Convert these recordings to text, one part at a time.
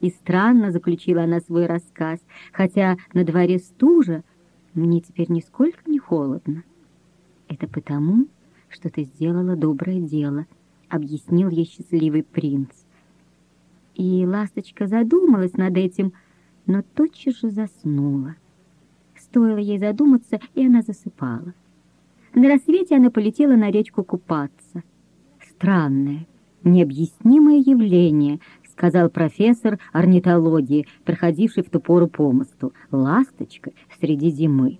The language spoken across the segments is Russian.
И странно заключила она свой рассказ, хотя на дворе стужа, мне теперь нисколько не холодно. Это потому, что ты сделала доброе дело, объяснил ей счастливый принц. И ласточка задумалась над этим, но тотчас же заснула. Стоило ей задуматься, и она засыпала. На рассвете она полетела на речку купаться. Странное, необъяснимое явление, сказал профессор орнитологии, проходивший в ту пору по мосту. Ласточка среди зимы.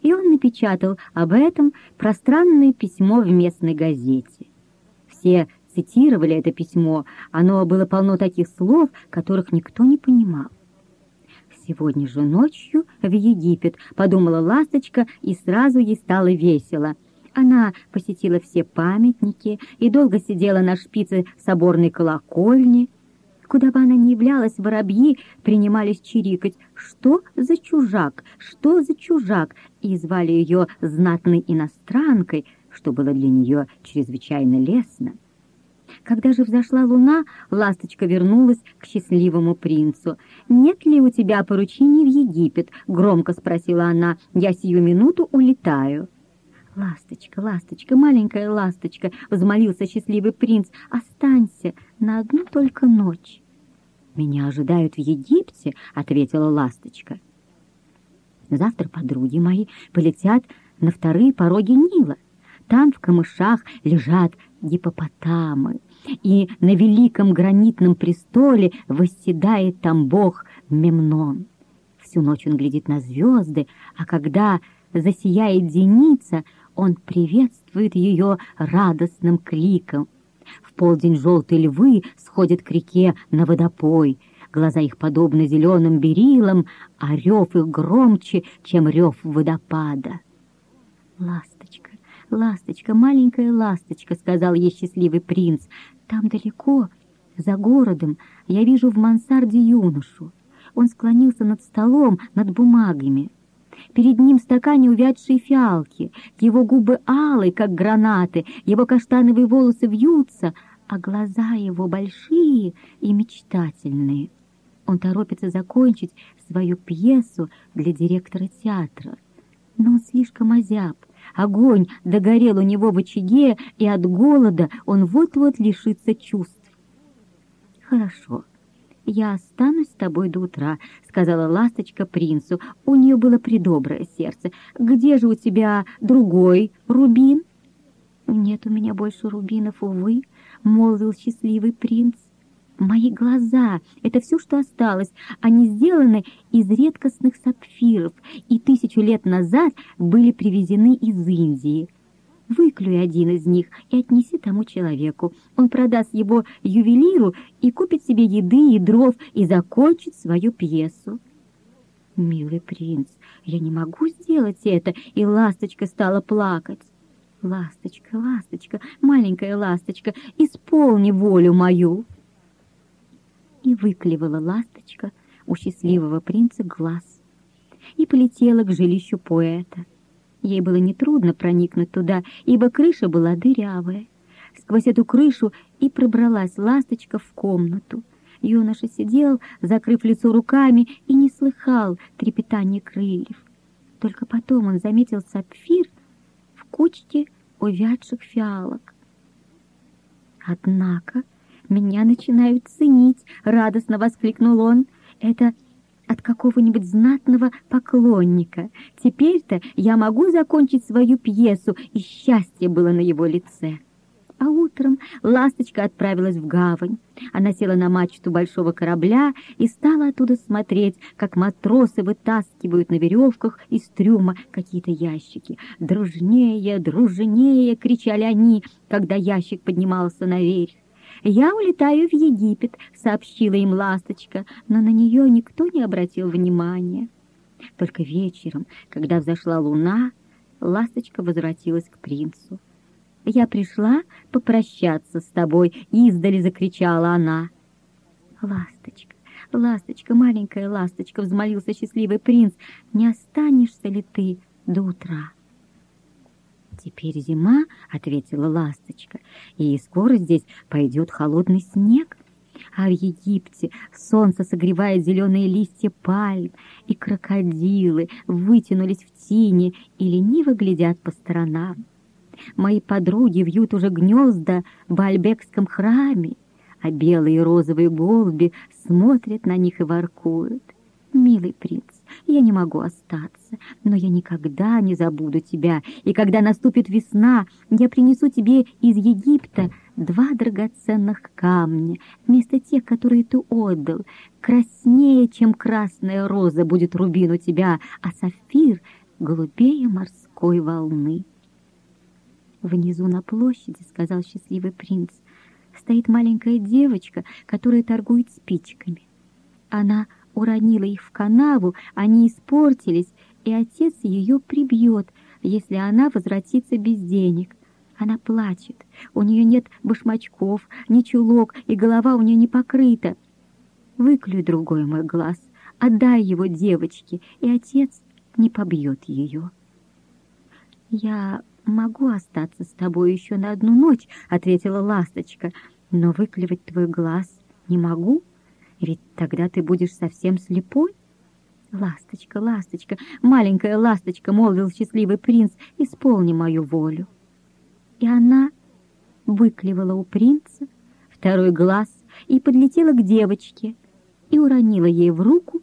И он напечатал об этом пространное письмо в местной газете. Все цитировали это письмо, оно было полно таких слов, которых никто не понимал. «Сегодня же ночью в Египет», — подумала ласточка, и сразу ей стало весело. Она посетила все памятники и долго сидела на шпице соборной колокольни. Куда бы она ни являлась, воробьи принимались чирикать «Что за чужак? Что за чужак?» и звали ее знатной иностранкой, что было для нее чрезвычайно лестно. Когда же взошла луна, ласточка вернулась к счастливому принцу. «Нет ли у тебя поручений в Египет?» — громко спросила она. «Я сию минуту улетаю». «Ласточка, ласточка, маленькая ласточка!» — взмолился счастливый принц. «Останься на одну только ночь». «Меня ожидают в Египте», — ответила ласточка. «Завтра подруги мои полетят на вторые пороги Нила. Там в камышах лежат гипопотамы, и на великом гранитном престоле восседает там бог Мемнон. Всю ночь он глядит на звезды, а когда засияет зеница, он приветствует ее радостным кликом. В полдень желтые львы сходят к реке на водопой, глаза их подобны зеленым берилам, а рев их громче, чем рев водопада. Ласточка, «Ласточка, маленькая ласточка», — сказал ей счастливый принц, — «там далеко, за городом, я вижу в мансарде юношу. Он склонился над столом, над бумагами. Перед ним стакане увядшие фиалки, его губы алые, как гранаты, его каштановые волосы вьются, а глаза его большие и мечтательные. Он торопится закончить свою пьесу для директора театра, но он слишком озяб, Огонь догорел у него в очаге, и от голода он вот-вот лишится чувств. «Хорошо, я останусь с тобой до утра», — сказала ласточка принцу. У нее было придоброе сердце. «Где же у тебя другой рубин?» «Нет у меня больше рубинов, увы», — молвил счастливый принц. Мои глаза — это все, что осталось. Они сделаны из редкостных сапфиров и тысячу лет назад были привезены из Индии. Выклюй один из них и отнеси тому человеку. Он продаст его ювелиру и купит себе еды и дров и закончит свою пьесу. Милый принц, я не могу сделать это, и ласточка стала плакать. Ласточка, ласточка, маленькая ласточка, исполни волю мою и выклевала ласточка у счастливого принца глаз и полетела к жилищу поэта. Ей было нетрудно проникнуть туда, ибо крыша была дырявая. Сквозь эту крышу и пробралась ласточка в комнату. Юноша сидел, закрыв лицо руками, и не слыхал трепетания крыльев. Только потом он заметил сапфир в кучке увядших фиалок. Однако меня начинают ценить!» — радостно воскликнул он. «Это какого-нибудь знатного поклонника. Теперь-то я могу закончить свою пьесу, и счастье было на его лице». А утром ласточка отправилась в гавань. Она села на мачту большого корабля и стала оттуда смотреть, как матросы вытаскивают на веревках из трюма какие-то ящики. «Дружнее, дружнее!» — кричали они, когда ящик поднимался наверх. «Я улетаю в Египет», — сообщила им ласточка, но на нее никто не обратил внимания. Только вечером, когда взошла луна, ласточка возвратилась к принцу. «Я пришла попрощаться с тобой», — издали закричала она. «Ласточка, ласточка, маленькая ласточка», — взмолился счастливый принц, — «не останешься ли ты до утра?» «Теперь зима», — ответила ласточка, — «и скоро здесь пойдет холодный снег. А в Египте солнце согревает зеленые листья пальм, и крокодилы вытянулись в тени и лениво глядят по сторонам. Мои подруги вьют уже гнезда в Бальбекском храме, а белые и розовые голуби смотрят на них и воркуют. Милый принц, я не могу остаться, но я никогда не забуду тебя, и когда наступит весна, я принесу тебе из Египта два драгоценных камня, вместо тех, которые ты отдал. Краснее, чем красная роза, будет рубин у тебя, а сапфир — голубее морской волны. Внизу на площади, — сказал счастливый принц, — стоит маленькая девочка, которая торгует спичками. Она уронила их в канаву, они испортились, и отец ее прибьет, если она возвратится без денег. Она плачет, у нее нет башмачков, ни чулок, и голова у нее не покрыта. Выклюй другой мой глаз, отдай его девочке, и отец не побьет ее. «Я могу остаться с тобой еще на одну ночь», — ответила ласточка, «но выклевать твой глаз не могу». Ведь тогда ты будешь совсем слепой. Ласточка, ласточка, маленькая ласточка, молвил счастливый принц, исполни мою волю. И она выклевала у принца второй глаз и подлетела к девочке и уронила ей в руку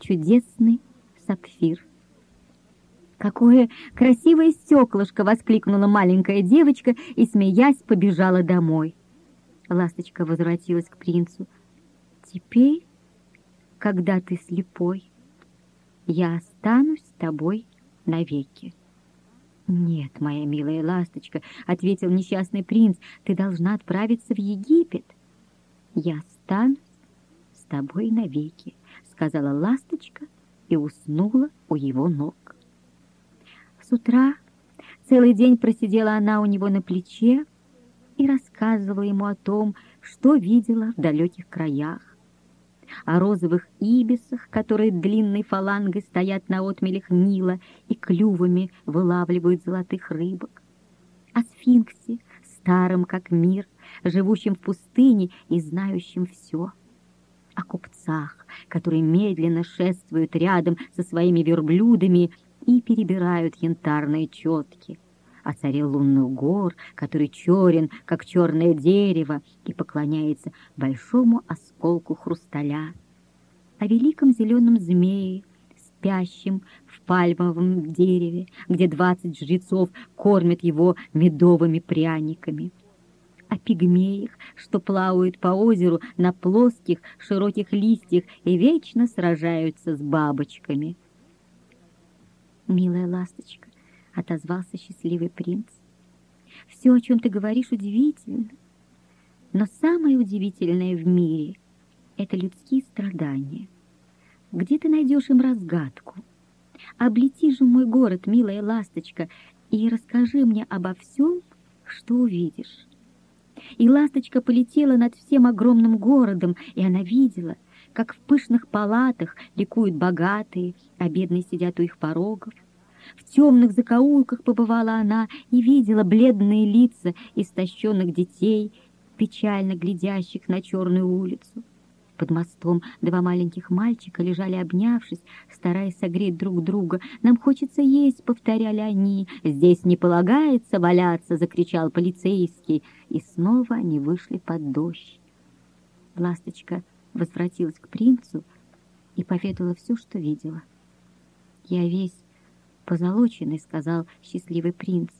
чудесный сапфир. «Какое красивое стеклышко!» — воскликнула маленькая девочка и, смеясь, побежала домой. Ласточка возвратилась к принцу. Теперь, когда ты слепой, я останусь с тобой навеки. «Нет, моя милая ласточка», — ответил несчастный принц, — «ты должна отправиться в Египет». «Я останусь с тобой навеки», — сказала ласточка и уснула у его ног. С утра целый день просидела она у него на плече и рассказывала ему о том, что видела в далеких краях о розовых ибисах, которые длинной фалангой стоят на отмелях Нила и клювами вылавливают золотых рыбок, о сфинксе, старом как мир, живущем в пустыне и знающем все, о купцах, которые медленно шествуют рядом со своими верблюдами и перебирают янтарные четки, о царе лунных гор, который черен, как черное дерево, и поклоняется большому осколку хрусталя, о великом зеленом змее, спящем в пальмовом дереве, где двадцать жрецов кормят его медовыми пряниками, о пигмеях, что плавают по озеру на плоских широких листьях и вечно сражаются с бабочками. Милая ласточка, отозвался счастливый принц. «Все, о чем ты говоришь, удивительно. Но самое удивительное в мире — это людские страдания. Где ты найдешь им разгадку? Облети же мой город, милая ласточка, и расскажи мне обо всем, что увидишь». И ласточка полетела над всем огромным городом, и она видела, как в пышных палатах ликуют богатые, а бедные сидят у их порогов. В темных закоулках побывала она и видела бледные лица истощенных детей, печально глядящих на черную улицу. Под мостом два маленьких мальчика лежали обнявшись, стараясь согреть друг друга. «Нам хочется есть», — повторяли они. «Здесь не полагается валяться», — закричал полицейский. И снова они вышли под дождь. Ласточка возвратилась к принцу и поведала все, что видела. «Я весь позолоченный, — сказал счастливый принц.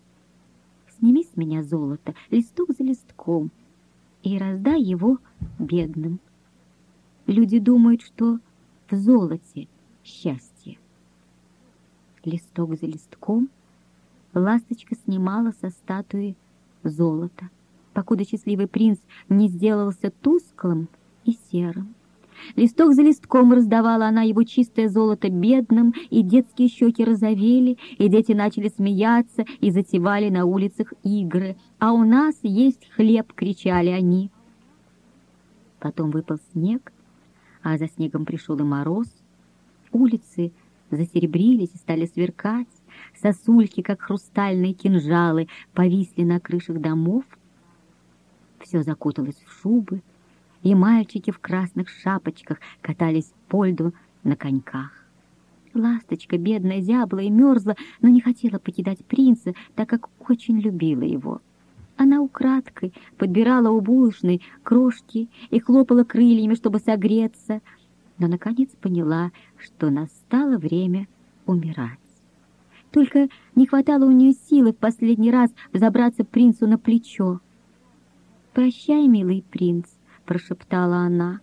Сними с меня золото, листок за листком, и раздай его бедным. Люди думают, что в золоте счастье. Листок за листком ласточка снимала со статуи золото, покуда счастливый принц не сделался тусклым и серым. Листок за листком раздавала она его чистое золото бедным, и детские щеки розовели, и дети начали смеяться и затевали на улицах игры. «А у нас есть хлеб!» — кричали они. Потом выпал снег, а за снегом пришел и мороз. Улицы засеребрились и стали сверкать, сосульки, как хрустальные кинжалы, повисли на крышах домов. Все закуталось в шубы, и мальчики в красных шапочках катались по льду на коньках. Ласточка, бедная, зябла и мерзла, но не хотела покидать принца, так как очень любила его. Она украдкой подбирала у булочной крошки и хлопала крыльями, чтобы согреться, но, наконец, поняла, что настало время умирать. Только не хватало у нее силы в последний раз взобраться принцу на плечо. «Прощай, милый принц», — прошептала она.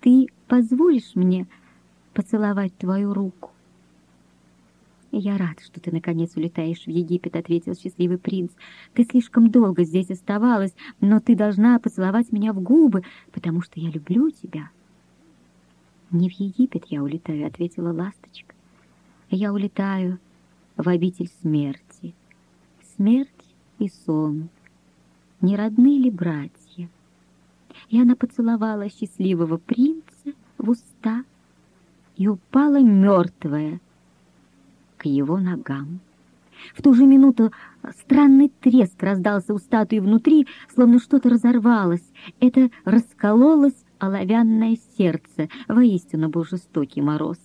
«Ты позволишь мне поцеловать твою руку?» «Я рад, что ты, наконец, улетаешь в Египет», — ответил счастливый принц. «Ты слишком долго здесь оставалась, но ты должна поцеловать меня в губы, потому что я люблю тебя». «Не в Египет я улетаю», — ответила ласточка. «Я улетаю в обитель смерти. Смерть и сон. Не родные ли братья?» И она поцеловала счастливого принца в уста и упала мертвая, к его ногам. В ту же минуту странный треск раздался у статуи внутри, словно что-то разорвалось. Это раскололось оловянное сердце. Воистину был жестокий мороз.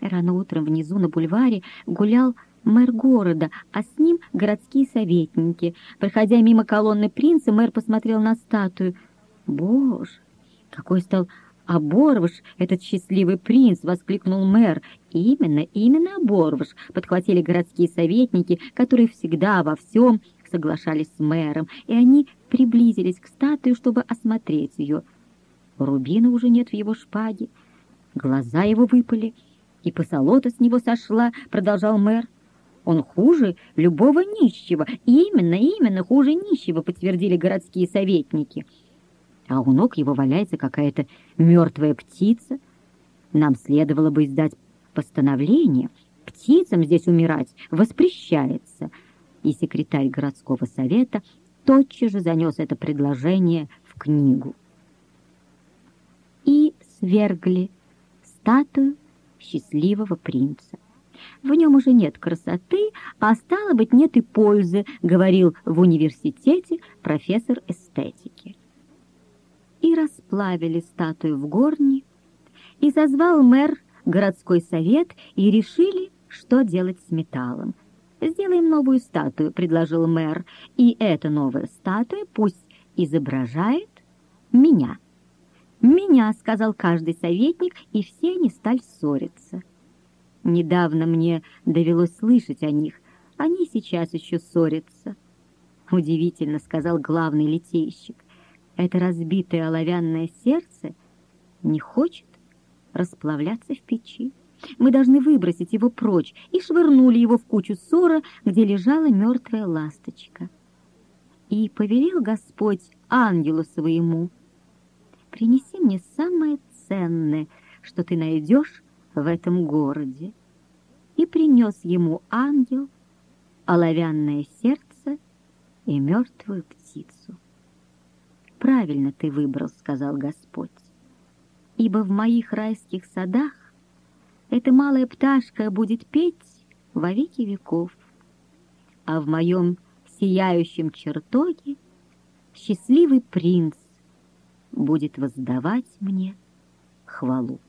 Рано утром внизу на бульваре гулял мэр города, а с ним городские советники. Проходя мимо колонны принца, мэр посмотрел на статую. «Боже, какой стал «Оборвыш, этот счастливый принц!» — воскликнул мэр. «Именно, именно Оборвыш!» — подхватили городские советники, которые всегда во всем соглашались с мэром, и они приблизились к статуе, чтобы осмотреть ее. Рубина уже нет в его шпаге, глаза его выпали, и посолота с него сошла, — продолжал мэр. Он хуже любого нищего. Именно, именно, хуже нищего, подтвердили городские советники а у ног его валяется какая-то мертвая птица. Нам следовало бы издать постановление. Птицам здесь умирать воспрещается. И секретарь городского совета тотчас же занес это предложение в книгу. И свергли статую счастливого принца. В нем уже нет красоты, а стало быть, нет и пользы, говорил в университете профессор эстетики и расплавили статую в горне, и созвал мэр городской совет, и решили, что делать с металлом. «Сделаем новую статую», — предложил мэр, «и эта новая статуя пусть изображает меня». «Меня», — сказал каждый советник, и все они стали ссориться. Недавно мне довелось слышать о них. Они сейчас еще ссорятся. «Удивительно», — сказал главный литейщик это разбитое оловянное сердце не хочет расплавляться в печи. Мы должны выбросить его прочь, и швырнули его в кучу ссора, где лежала мертвая ласточка. И повелел Господь ангелу своему, «Принеси мне самое ценное, что ты найдешь в этом городе». И принес ему ангел оловянное сердце и мертвую птицу. «Правильно ты выбрал», — сказал Господь. «Ибо в моих райских садах эта малая пташка будет петь во веки веков, а в моем сияющем чертоге счастливый принц будет воздавать мне хвалу».